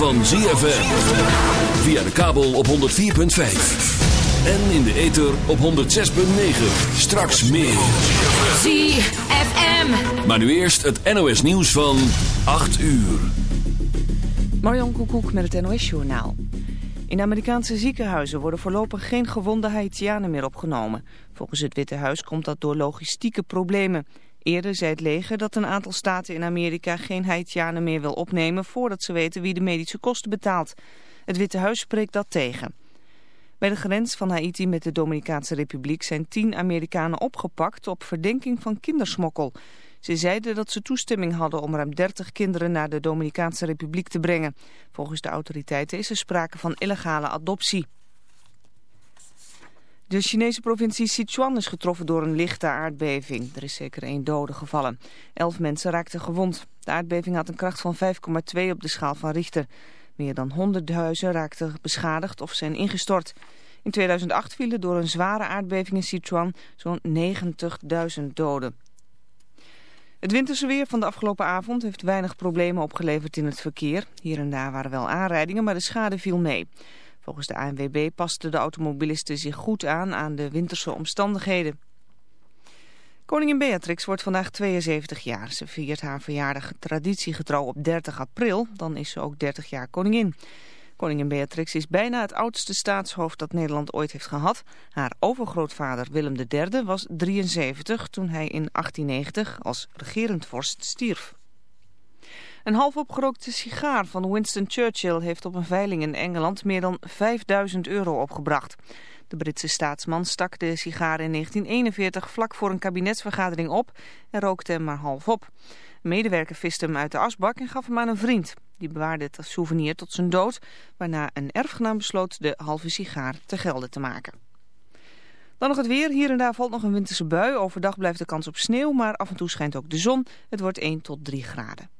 van ZFM. Via de kabel op 104.5. En in de ether op 106.9. Straks meer. ZFM. Maar nu eerst het NOS nieuws van 8 uur. Marjan Koekoek met het NOS-journaal. In Amerikaanse ziekenhuizen worden voorlopig geen gewonde Haitianen meer opgenomen. Volgens het Witte Huis komt dat door logistieke problemen. Eerder zei het leger dat een aantal staten in Amerika geen Haitianen meer wil opnemen... voordat ze weten wie de medische kosten betaalt. Het Witte Huis spreekt dat tegen. Bij de grens van Haiti met de Dominicaanse Republiek zijn tien Amerikanen opgepakt op verdenking van kindersmokkel. Ze zeiden dat ze toestemming hadden om ruim 30 kinderen naar de Dominicaanse Republiek te brengen. Volgens de autoriteiten is er sprake van illegale adoptie. De Chinese provincie Sichuan is getroffen door een lichte aardbeving. Er is zeker één dode gevallen. Elf mensen raakten gewond. De aardbeving had een kracht van 5,2 op de schaal van Richter. Meer dan 100 huizen raakten beschadigd of zijn ingestort. In 2008 vielen door een zware aardbeving in Sichuan zo'n 90.000 doden. Het winterse weer van de afgelopen avond heeft weinig problemen opgeleverd in het verkeer. Hier en daar waren wel aanrijdingen, maar de schade viel mee. Volgens de ANWB pasten de automobilisten zich goed aan aan de winterse omstandigheden. Koningin Beatrix wordt vandaag 72 jaar. Ze viert haar verjaardag traditiegetrouw op 30 april. Dan is ze ook 30 jaar koningin. Koningin Beatrix is bijna het oudste staatshoofd dat Nederland ooit heeft gehad. Haar overgrootvader Willem III was 73 toen hij in 1890 als regerend vorst stierf. Een half opgerookte sigaar van Winston Churchill heeft op een veiling in Engeland meer dan 5000 euro opgebracht. De Britse staatsman stak de sigaar in 1941 vlak voor een kabinetsvergadering op en rookte hem maar half op. Een medewerker viste hem uit de asbak en gaf hem aan een vriend. Die bewaarde het als souvenir tot zijn dood, waarna een erfgenaam besloot de halve sigaar te gelden te maken. Dan nog het weer. Hier en daar valt nog een winterse bui. Overdag blijft de kans op sneeuw, maar af en toe schijnt ook de zon. Het wordt 1 tot 3 graden.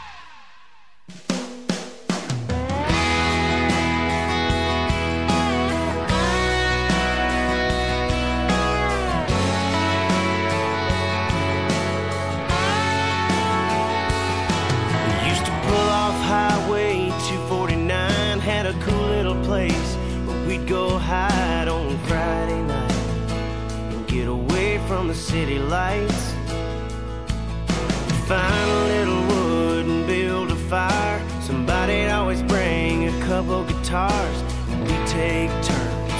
City lights. Find a little wood and build a fire. Somebody'd always bring a couple guitars, we'd take turns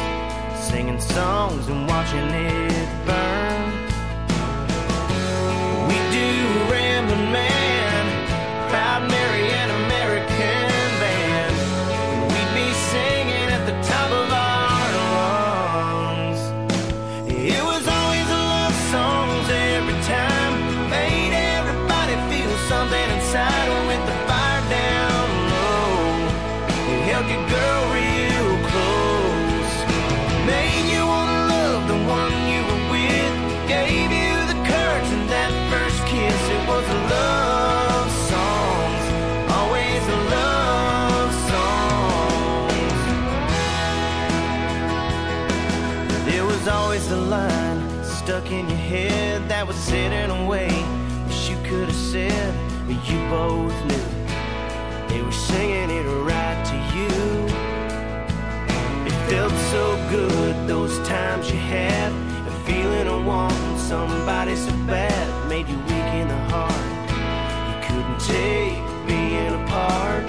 singing songs and watching it burn. Both knew. They were singing it right to you. It felt so good those times you had. And feeling of wanting somebody so bad made you weak in the heart. You couldn't take being apart.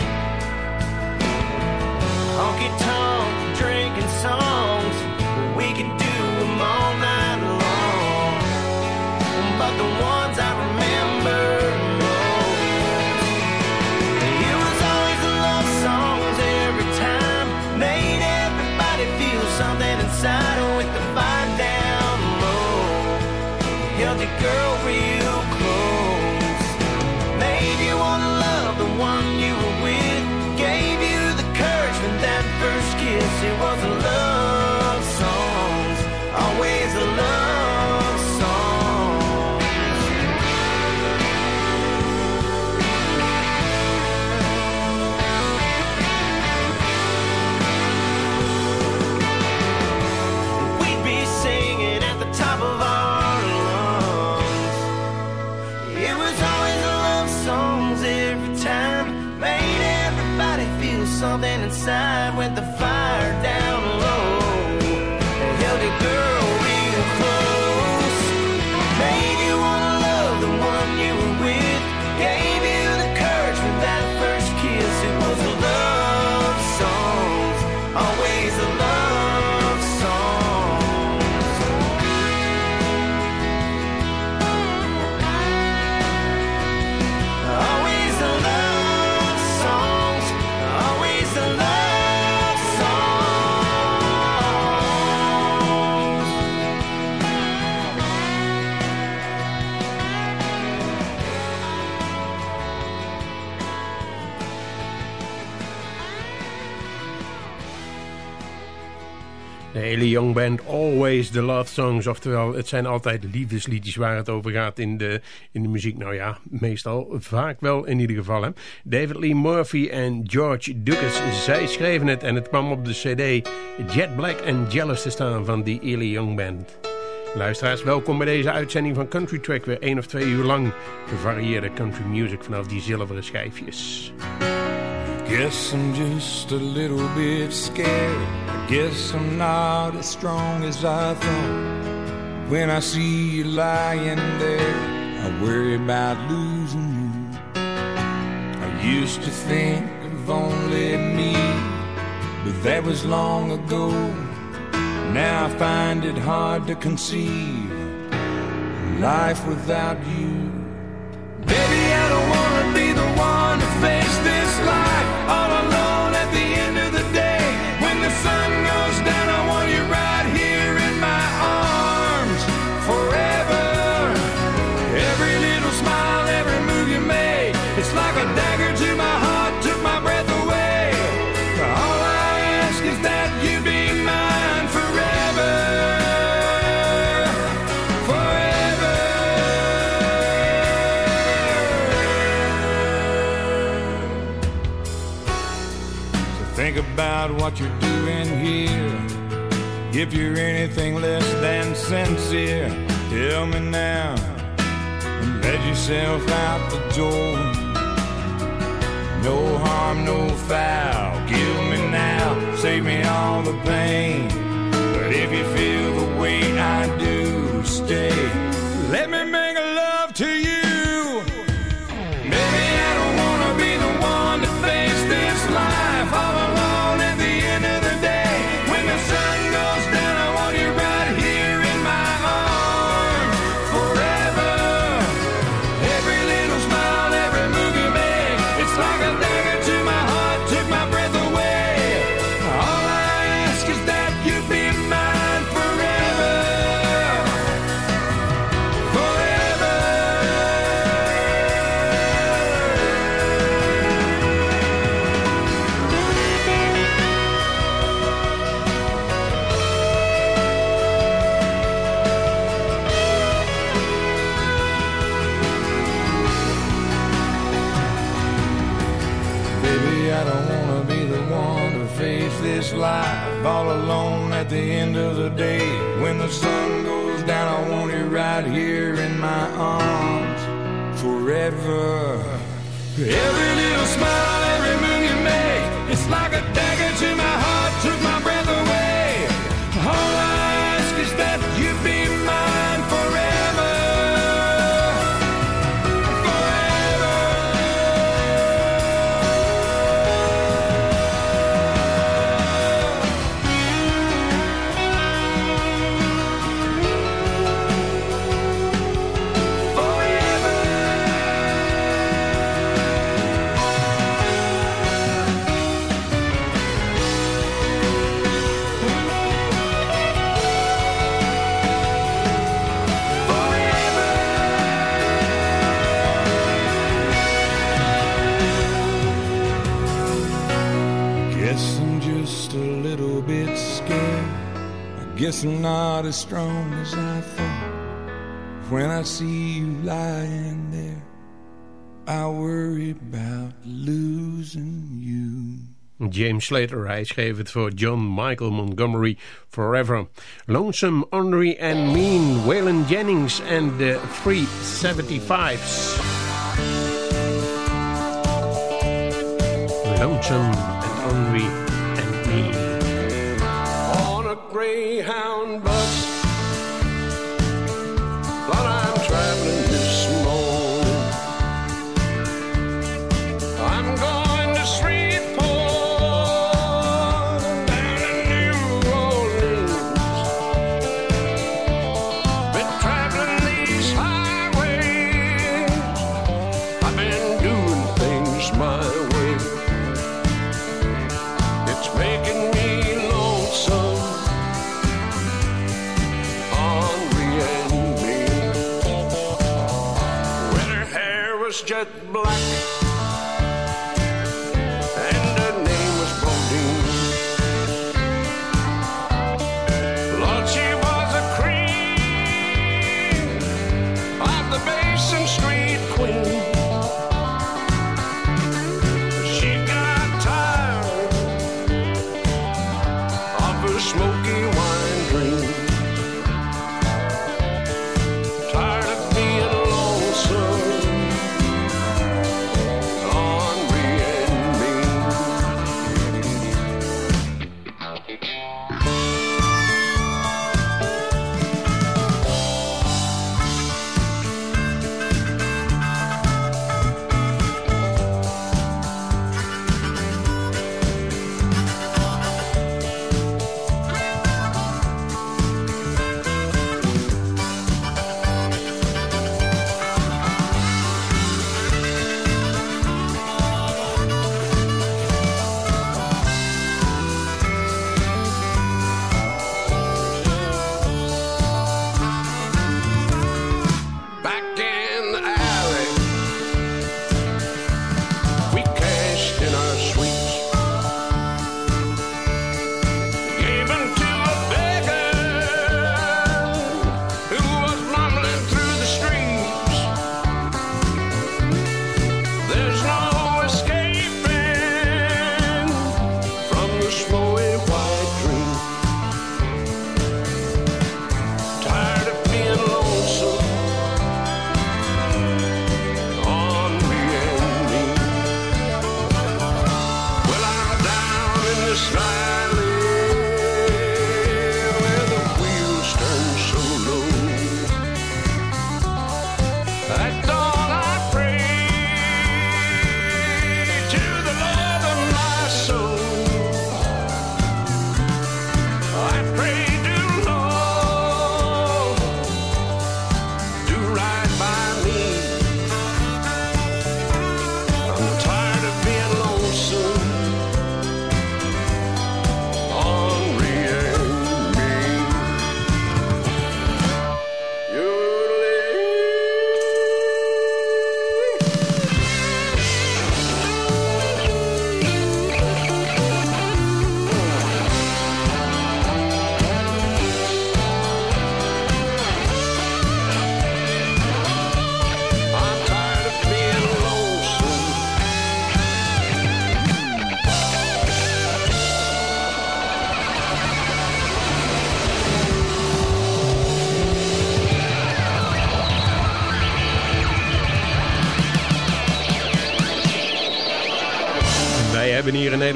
Honky tonk, drinking songs. We could do them all night long. But the ones Band, Always the Love Songs. Oftewel, het zijn altijd liefdesliedjes waar het over gaat in de, in de muziek. Nou ja, meestal, vaak wel in ieder geval. Hè. David Lee Murphy en George Lucas, zij schreven het. En het kwam op de cd Jet Black and Jealous te staan van die Ely Young Band. Luisteraars, welkom bij deze uitzending van Country Track. Weer één of twee uur lang gevarieerde country music vanaf die zilveren schijfjes. Guess I'm just a little bit scared. I guess I'm not as strong as I thought. When I see you lying there, I worry about losing you. I used to think of only me, but that was long ago. Now I find it hard to conceive life without you. Baby, I don't wanna be the one to face this life about what you're doing here. If you're anything less than sincere, tell me now and let yourself out the door. No harm, no foul. Kill me now, save me all the pain. But if you feel the way I do, I don't wanna be the one to face this life all alone at the end of the day. When the sun goes down, I want you right here in my arms forever. Every little smile, every move you make, it's like a guess I'm not as strong as I thought. When I see you lying there, I worry about losing you. James Slater, hij schreef het voor John Michael Montgomery Forever. Lonesome, Ornery and Mean, Waylon Jennings and the 375s. Lonesome and Ornery Greyhound bus. But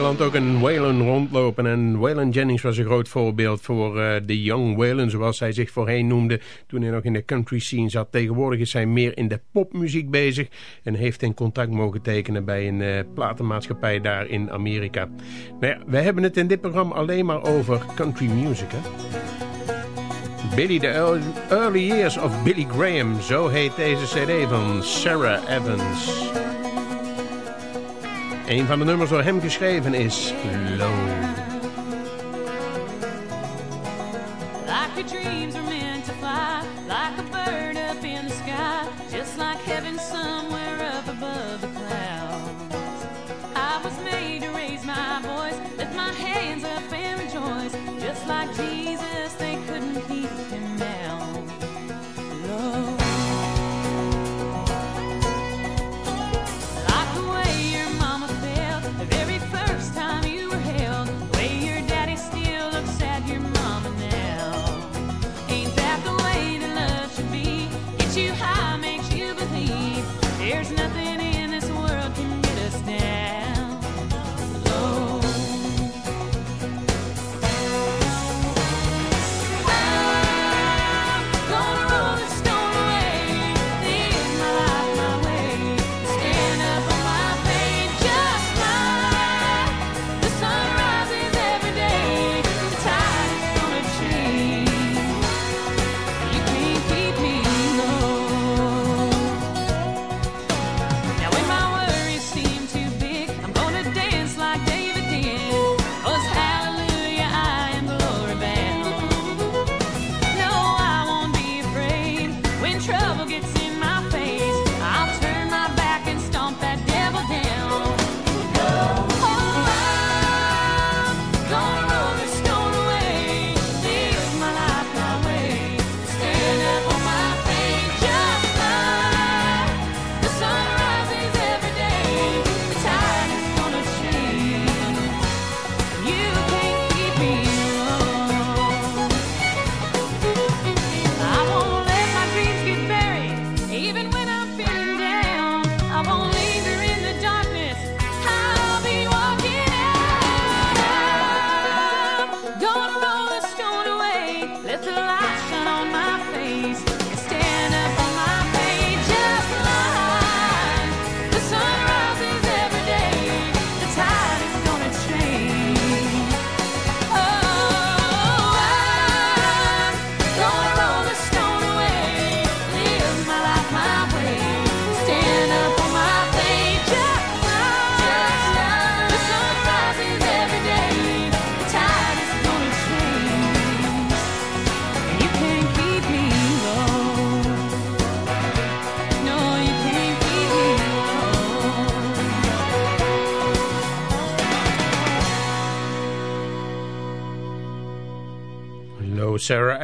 Nederland ook een Waylon rondlopen. En Waylon Jennings was een groot voorbeeld voor uh, de Young Waylon, zoals hij zich voorheen noemde, toen hij nog in de country scene zat. Tegenwoordig is hij meer in de popmuziek bezig en heeft in contact mogen tekenen bij een eh, platenmaatschappij daar in Amerika. Nou ja, we hebben het in dit programma alleen maar over country music, hè? Billy, the Early Years of Billy Graham, zo heet deze cd van Sarah Evans. Een van de nummers door hem geschreven is Low.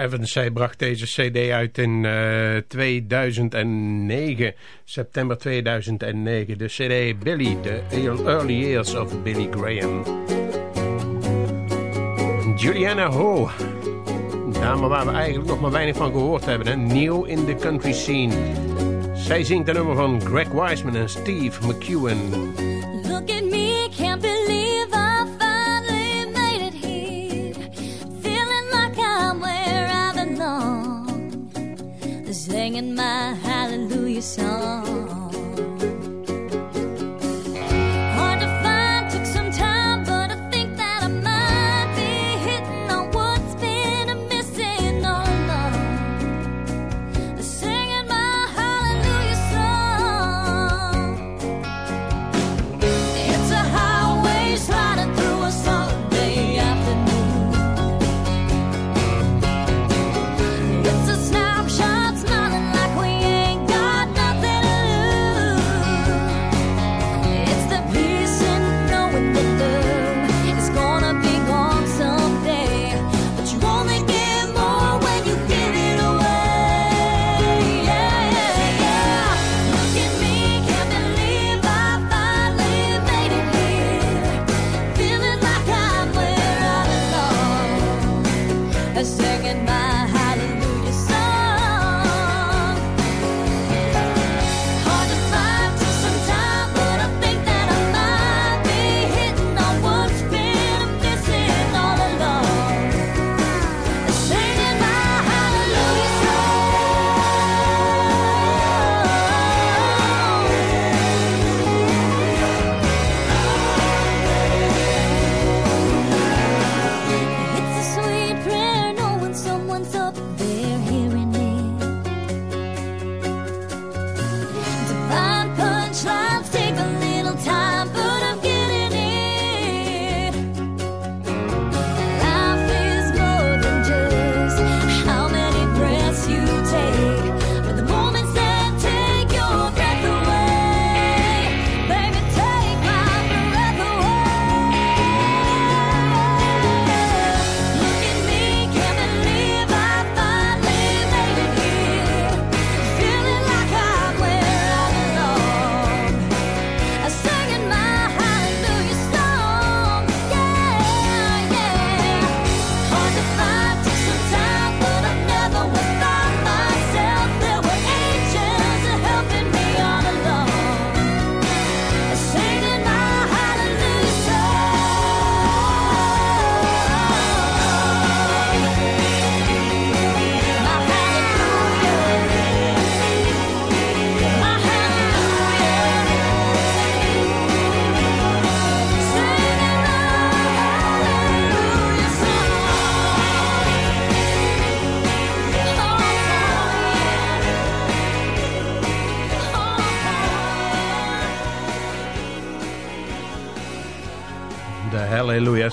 Evans. Zij bracht deze cd uit in eh, 2009, september 2009. De cd Billy, The Early Years of Billy Graham. Juliana Ho, dame waar we eigenlijk nog maar weinig van gehoord hebben. Hè? Nieuw in the country scene. Zij zingt de nummer van Greg Wiseman en Steve McEwen. song.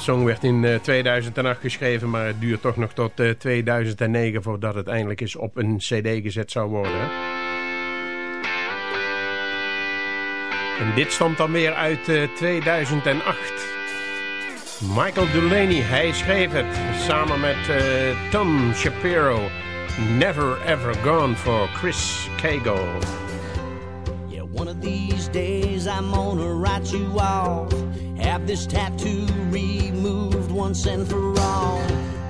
Song werd in eh, 2008 geschreven, maar het duurt toch nog tot eh, 2009 voordat het eindelijk eens op een cd gezet zou worden. En dit stamt dan weer uit eh, 2008. Michael Delaney, hij schreef het samen met eh, Tom Shapiro. Never Ever Gone for Chris Cagle. Yeah, one of these days I'm you. Have this tattoo removed once and for all.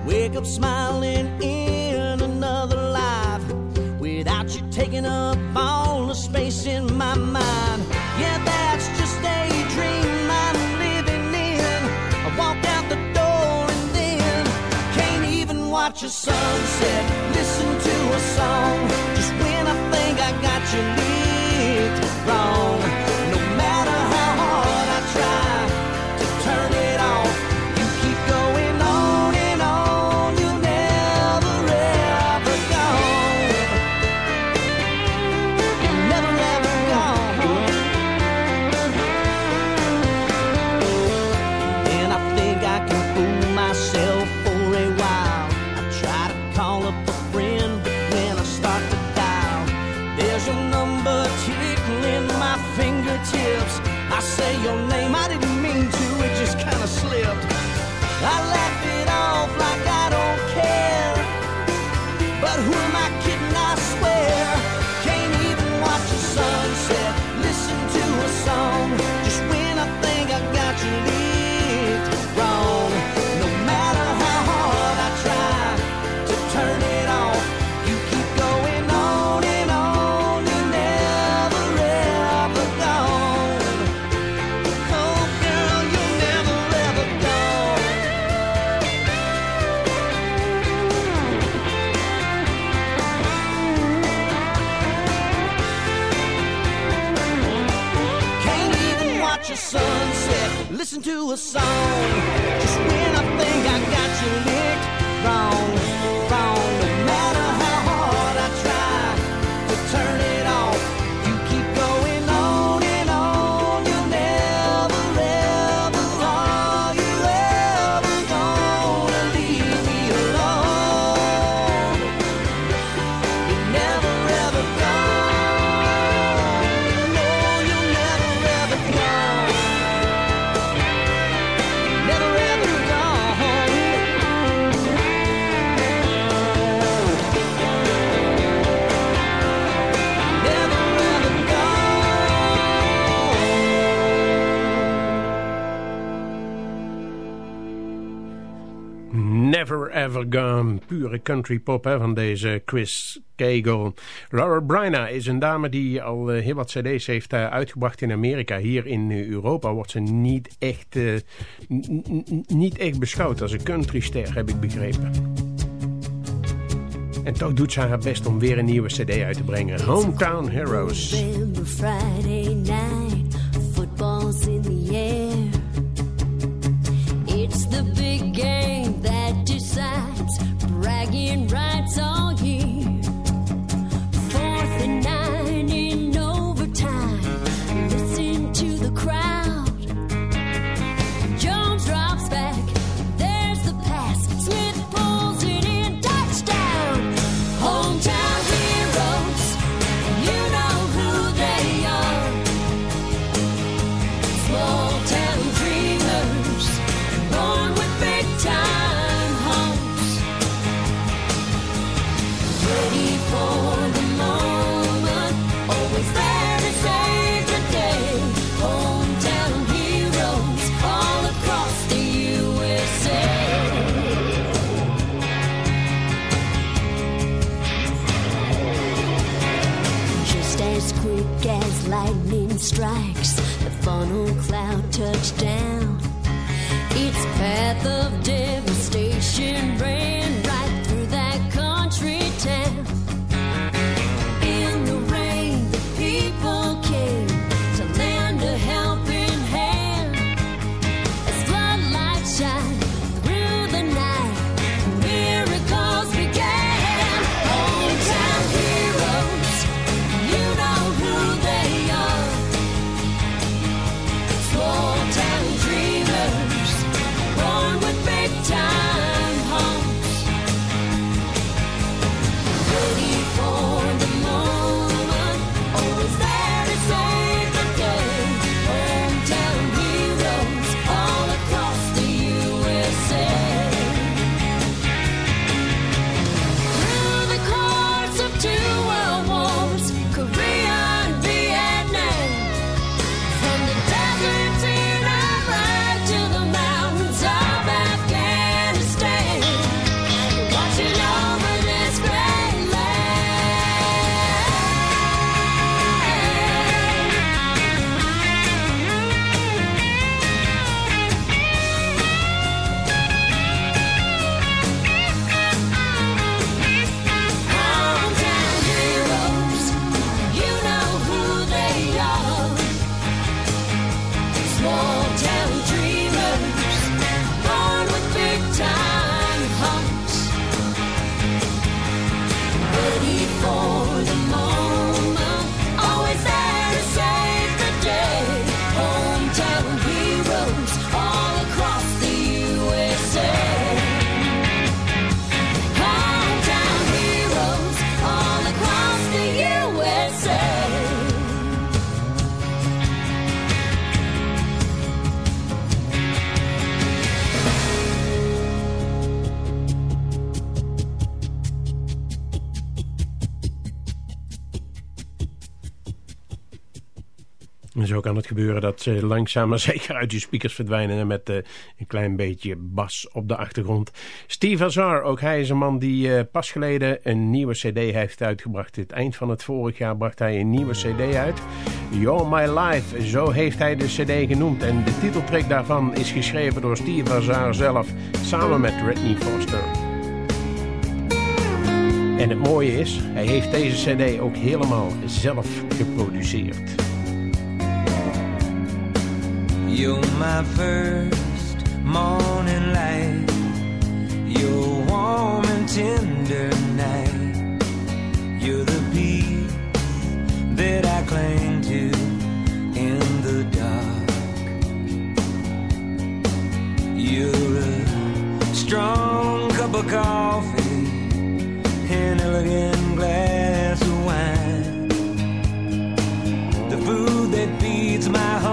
Wake up smiling in another life without you taking up all the space in my mind. Yeah, that's just a dream I'm living in. I walk out the door and then can't even watch a sunset. Listen to a song just when I think I got you licked wrong. Never Ever Gone. Pure country pop hè, van deze Chris Cagle. Laura Bryna is een dame die al eh, heel wat cd's heeft eh, uitgebracht in Amerika. Hier in eh, Europa wordt ze niet echt, niet echt beschouwd als een countryster, heb ik begrepen. En toch doet ze haar best om weer een nieuwe cd uit te brengen. Hometown Heroes. Friday night, rights all down. Its path of devastation het gebeuren dat ze langzaam maar zeker uit je speakers verdwijnen... en met uh, een klein beetje bas op de achtergrond. Steve Azar, ook hij is een man die uh, pas geleden een nieuwe cd heeft uitgebracht. Het eind van het vorig jaar bracht hij een nieuwe cd uit. You're My Life, zo heeft hij de cd genoemd. En de titeltrack daarvan is geschreven door Steve Azar zelf... samen met Whitney Foster. En het mooie is, hij heeft deze cd ook helemaal zelf geproduceerd. You're my first morning light. You're warm and tender night. You're the peace that I cling to in the dark. You're a strong cup of coffee, an elegant glass of wine. The food that feeds my hungry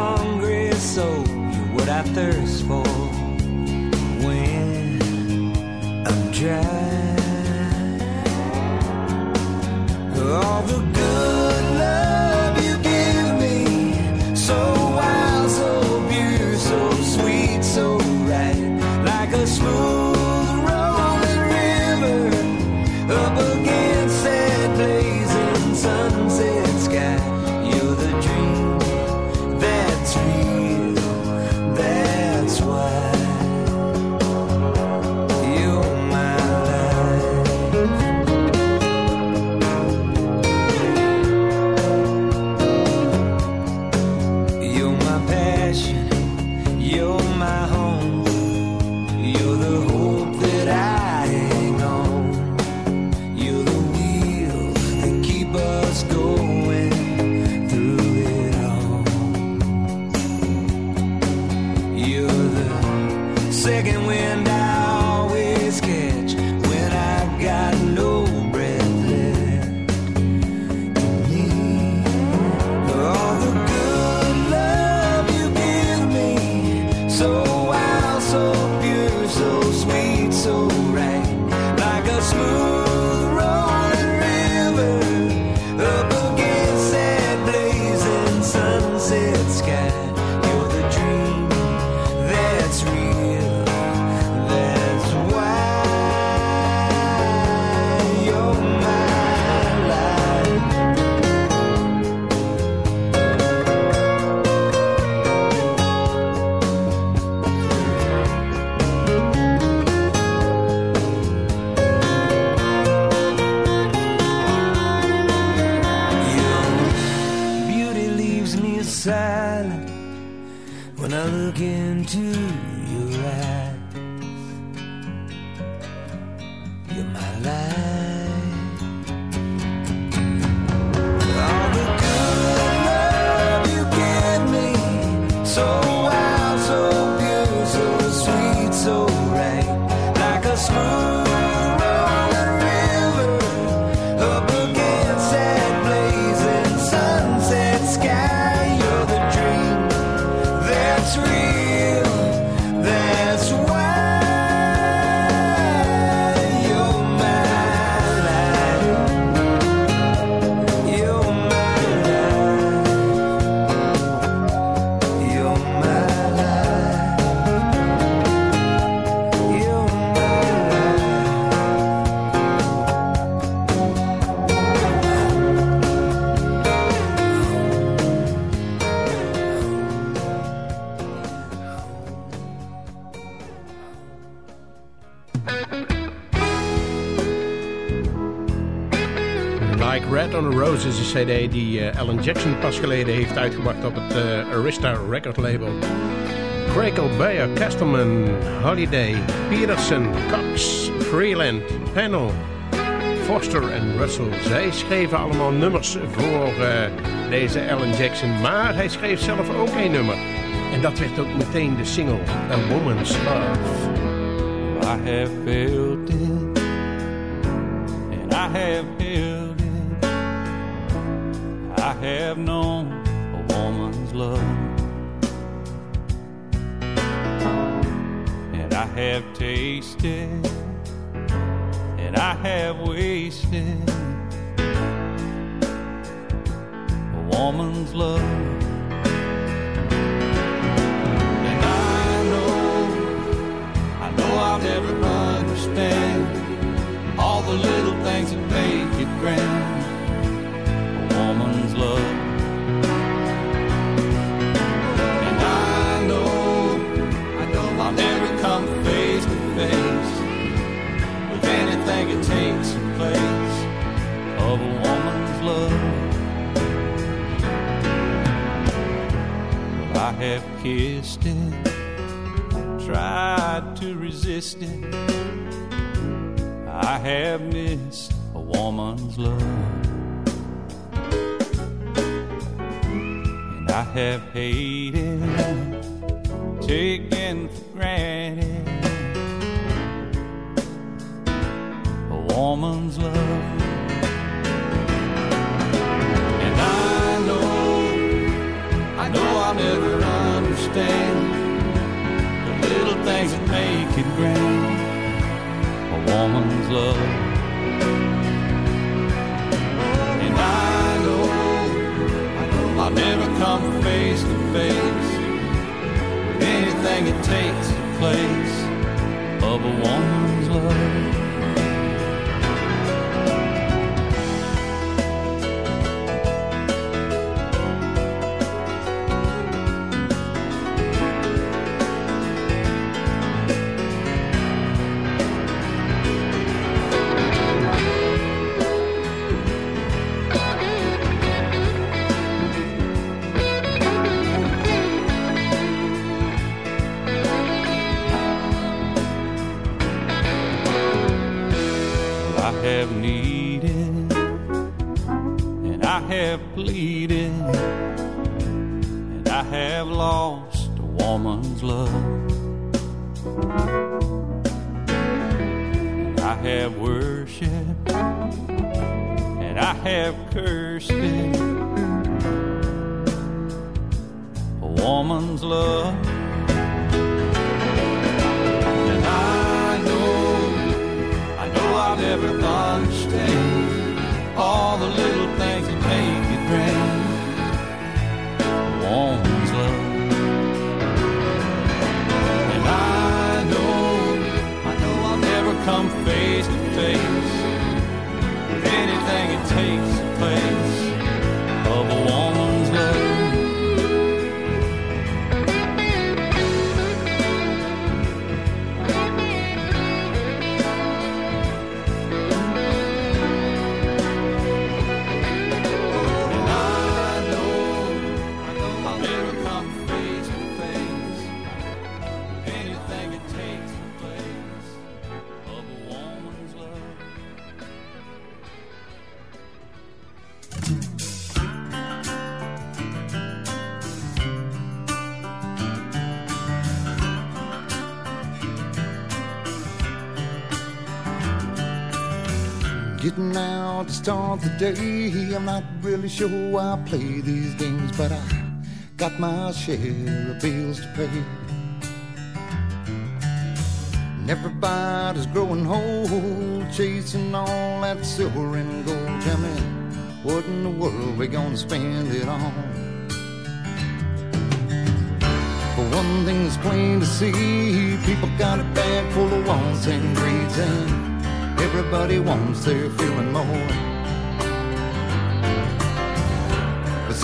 thirst for when I'm dry. All the cd die eh, Alan Jackson pas geleden heeft uitgebracht op het eh, Arista record label. Crackle, Bayer, Castleman, Holiday, Peterson, Cox, Freeland, Panel, Foster en Russell. Zij schreven allemaal nummers voor eh, deze Alan Jackson. Maar hij schreef zelf ook een nummer. En dat werd ook meteen de single A Woman's Love. I have it, and I have. I have known a woman's love. And I have tasted, and I have wasted a woman's love. And I know, I know I'll never understand all the little things that make it grand love. And I know, I know I'll never come face to face with anything that takes the place of a woman's love. Well, I have kissed it, tried to resist it. I have missed a woman's love. I have hated, taken for granted a woman's love. And I know, I know I'll never understand the little things that make it grand a woman's love. I'll never come face to face with anything that takes the place of a woman's love. Start the day. I'm not really sure why I play these games, but I got my share of bills to pay. And everybody's growing old, chasing all that silver and gold. Tell me, what in the world we gonna spend it on? But one thing's plain to see, people got a bag full of wants and greeds and Everybody wants their feeling more.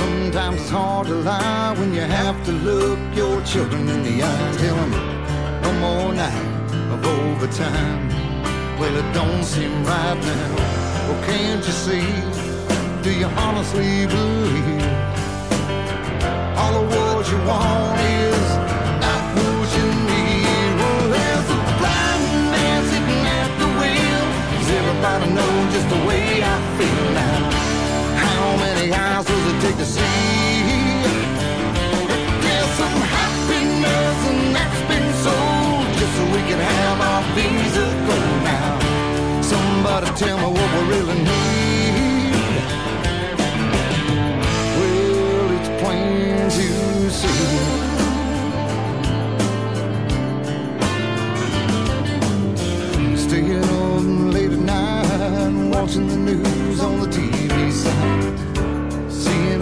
Sometimes it's hard to lie when you have to look your children in the eye. Tell them no more night of overtime. Well, it don't seem right now. Well, can't you see? Do you honestly believe all of what you want is not what you need? Well, there's a blind man sitting at the wheel. Does everybody know just the way I feel now? Eyes does it take to see? There's some happiness and that's been sold just so we can have our visa go now. Somebody tell me what we really need. Well, it's plain to see. Staying up late at night, watching the news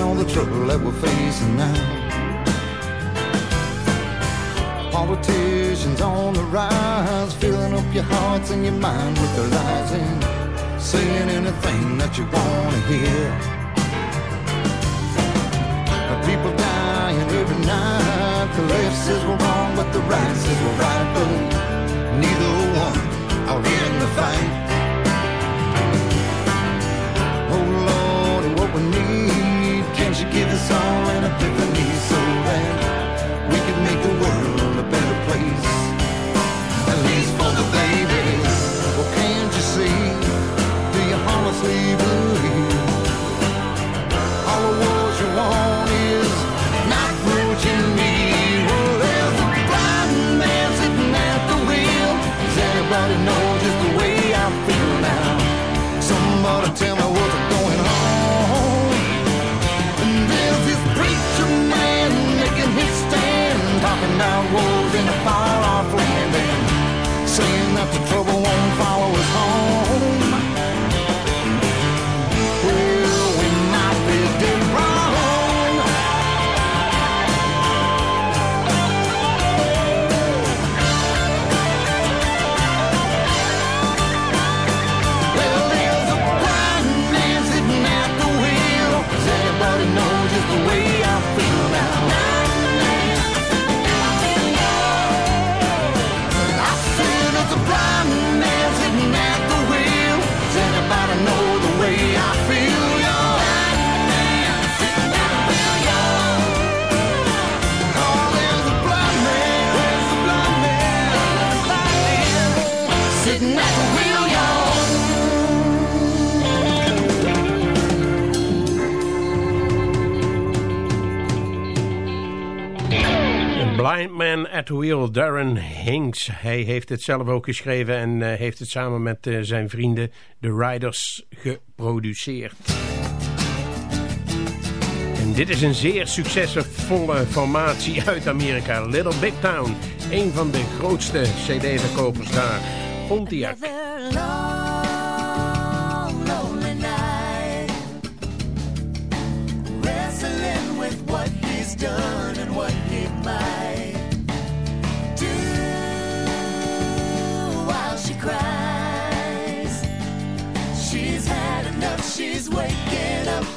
seeing all the trouble that we're facing now. Politicians on the rise, filling up your hearts and your mind with their lies and saying anything that you want to hear. People dying every night. The left says we're wrong, but the right says we're right. But neither one are in the fight. Give us all an epiphany. So Wheel, Darren Hinks. Hij heeft het zelf ook geschreven en uh, heeft het samen met uh, zijn vrienden, de Riders, geproduceerd. En dit is een zeer succesvolle formatie uit Amerika. Little Big Town, een van de grootste cd-verkopers daar. Pontiac.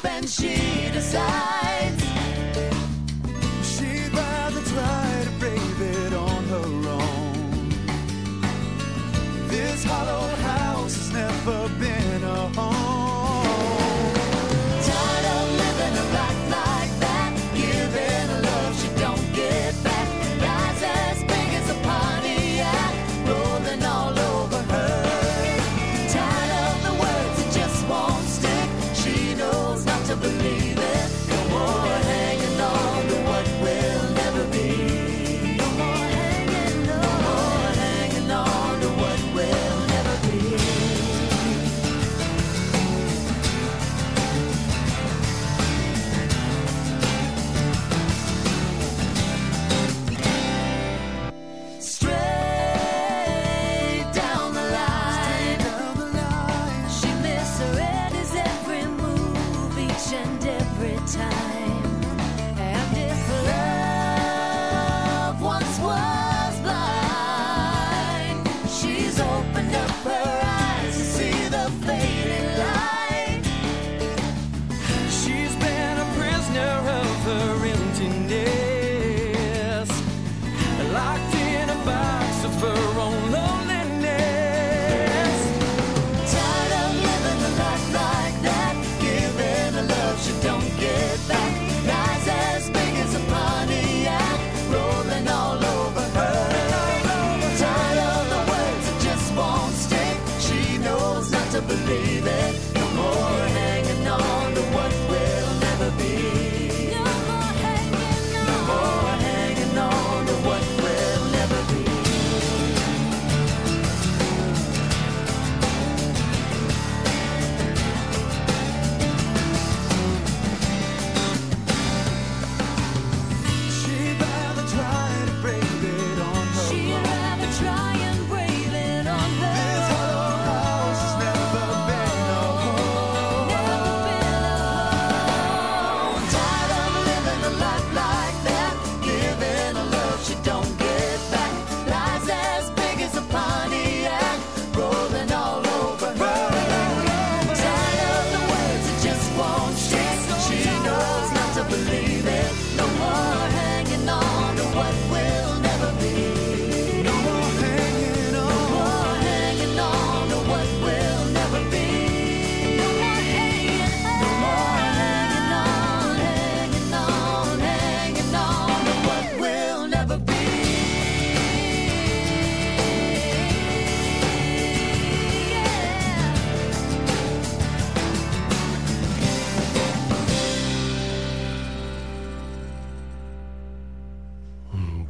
And she decides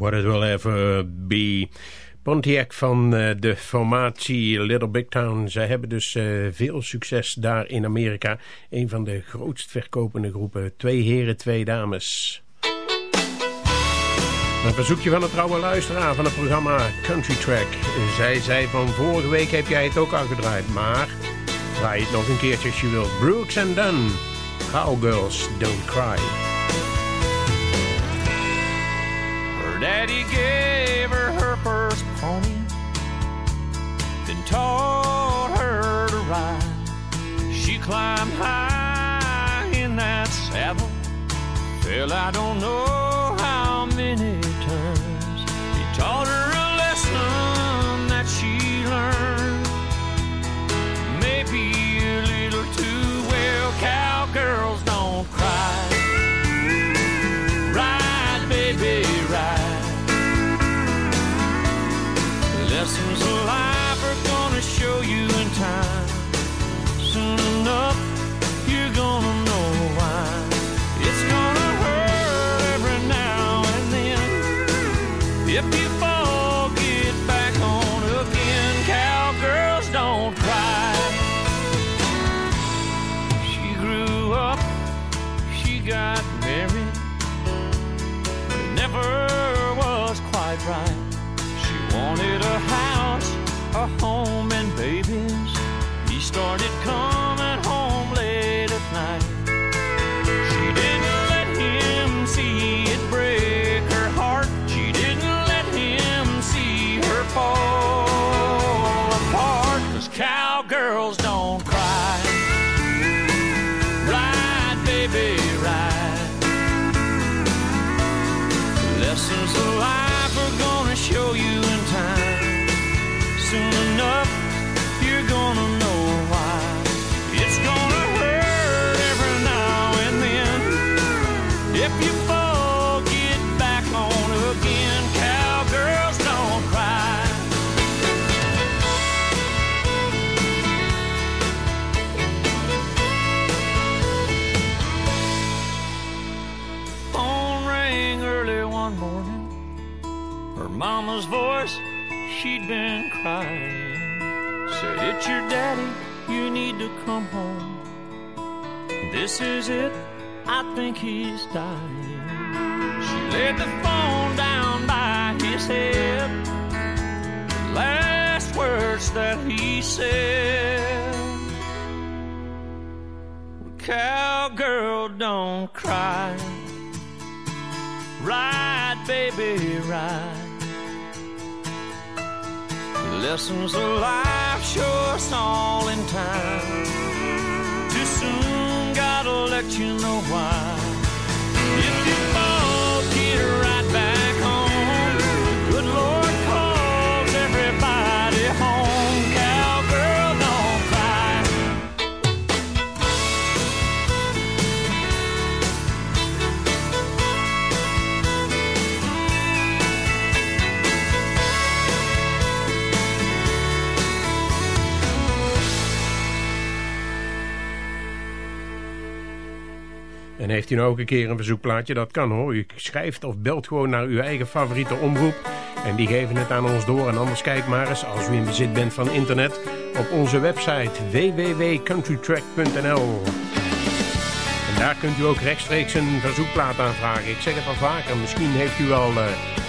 What It Will Ever Be. Pontiac van uh, de formatie Little Big Town. Zij hebben dus uh, veel succes daar in Amerika. Een van de grootst verkopende groepen. Twee heren, twee dames. Een verzoekje van een trouwe luisteraar van het programma Country Track. Zij zei van vorige week heb jij het ook al gedraaid. Maar draai het nog een keertje als je wilt. Brooks and Dunn. Cowgirls Don't Cry. Daddy gave her her first pony, then taught her to ride. She climbed high in that saddle, fell I don't know how many times. He taught her This is it, I think he's dying. She laid the phone down by his head. The last words that he said Cowgirl, don't cry. Ride, baby, ride. Lessons of life show us all in time. Let you know why. Heeft u nou ook een keer een verzoekplaatje? Dat kan hoor. U schrijft of belt gewoon naar uw eigen favoriete omroep. En die geven het aan ons door. En anders kijk maar eens, als u in bezit bent van internet... op onze website www.countrytrack.nl En daar kunt u ook rechtstreeks een verzoekplaat aanvragen. Ik zeg het al vaker, misschien heeft u al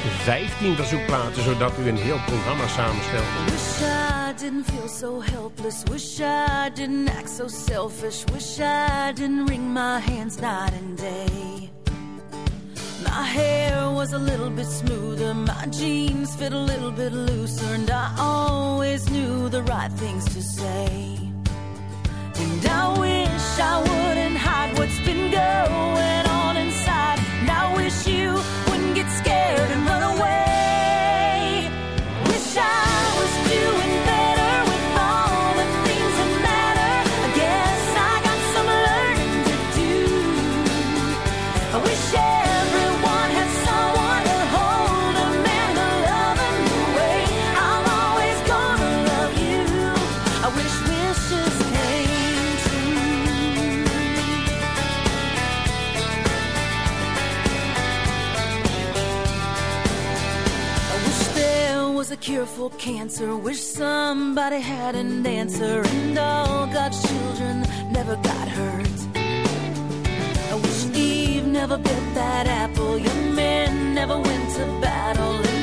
15 verzoekplaten... zodat u een heel programma samenstelt. Wish I didn't feel so helpless. Wish I didn't act so selfish. Wish I didn't wring my hands night and day. My hair was a little bit smoother. My jeans fit a little bit looser. And I always knew the right things to say. And I wish I wouldn't hide what's been going on inside. I wish you cure for cancer. Wish somebody had an answer. And all God's children never got hurt. I wish Eve never bit that apple. Young men never went to battle.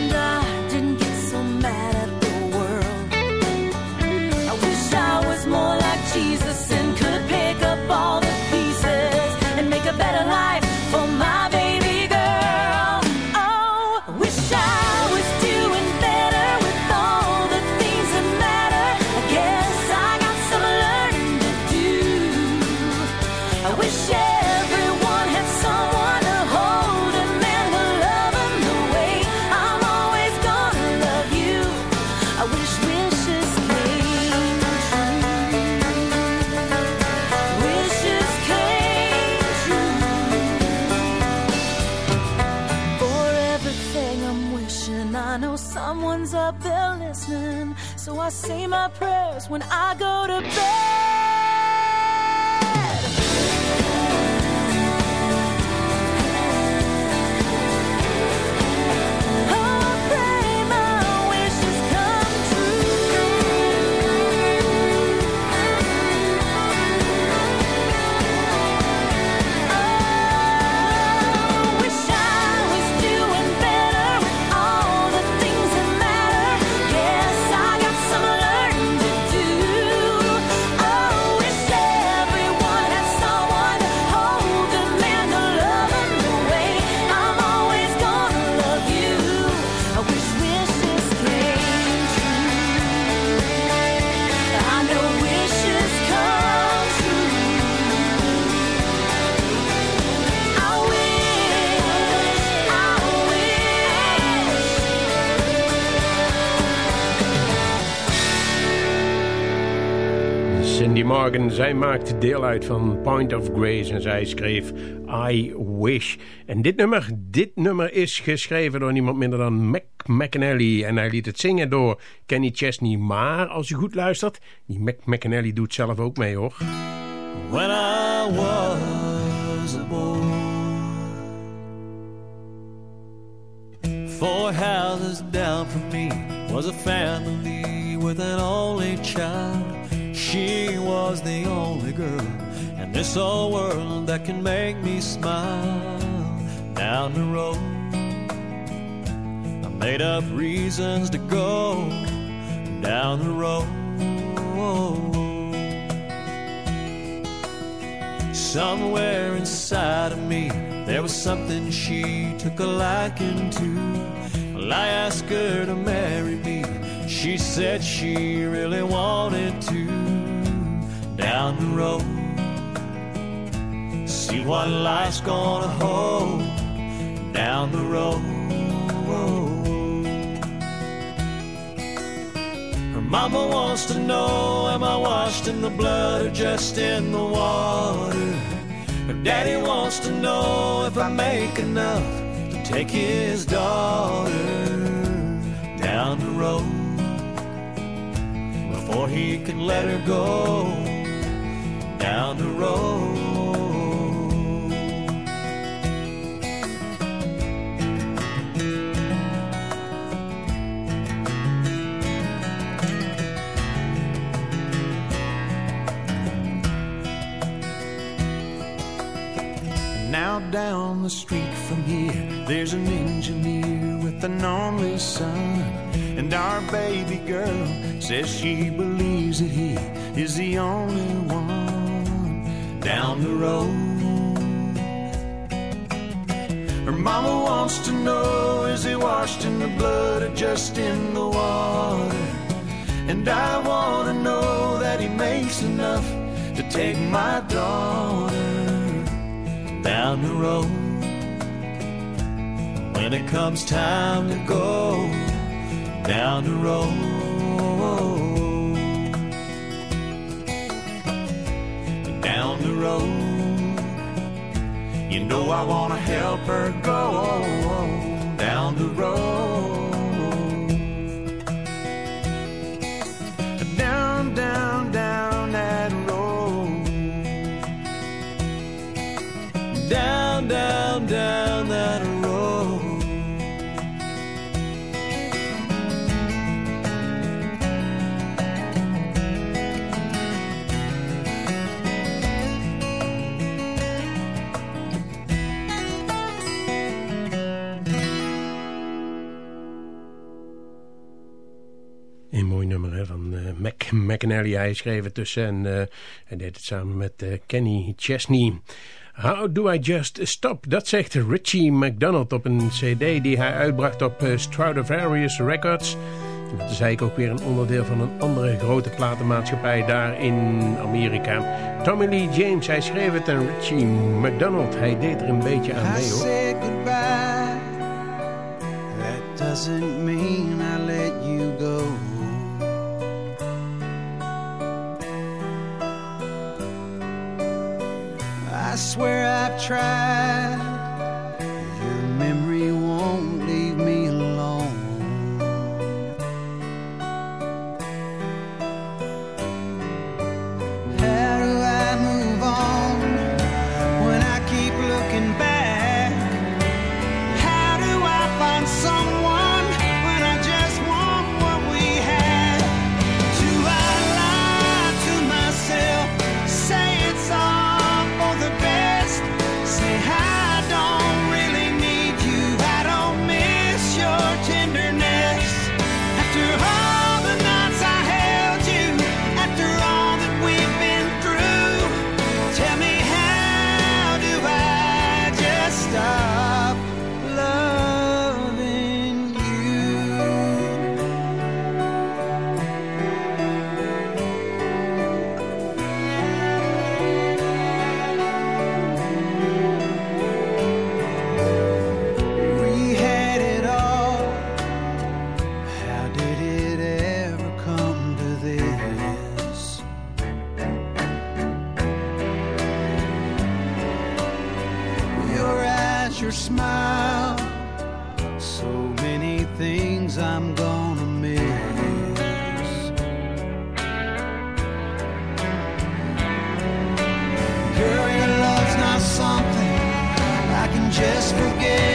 When I go to bed. Morgan, zij maakt deel uit van Point of Grace en zij schreef I Wish. En dit nummer, dit nummer is geschreven door niemand minder dan Mac McAnally en hij liet het zingen door Kenny Chesney. Maar als je goed luistert, die Mac McAnally doet zelf ook mee hoor. When I was a boy Four houses down from me was a family with an only child. She was the only girl in this old world that can make me smile. Down the road, I made up reasons to go down the road. Somewhere inside of me, there was something she took a liking to. Well, I asked her to marry me. She said she really wanted to. Down the road, see what life's gonna hold. Down the road. Her mama wants to know Am I washed in the blood or just in the water? Her daddy wants to know If I make enough to take his daughter Down the road Before he can let her go Down the road Now down the street from here, there's an engineer with an only son. And our baby girl says she believes that he is the only one down the road. Her mama wants to know is he washed in the blood or just in the water? And I want to know that he makes enough to take my daughter down the road. When it comes time to go down the road. Down the road. You know I wanna help her go McAnally. Hij schreef het tussen en uh, hij deed het samen met uh, Kenny Chesney. How Do I Just Stop? Dat zegt Richie McDonald op een cd die hij uitbracht op uh, Stradivarius Records. En dat is eigenlijk ook weer een onderdeel van een andere grote platenmaatschappij daar in Amerika. Tommy Lee James, hij schreef het en Richie McDonald, hij deed er een beetje aan I mee hoor. said goodbye. That doesn't mean swear I've tried. something I can just forget.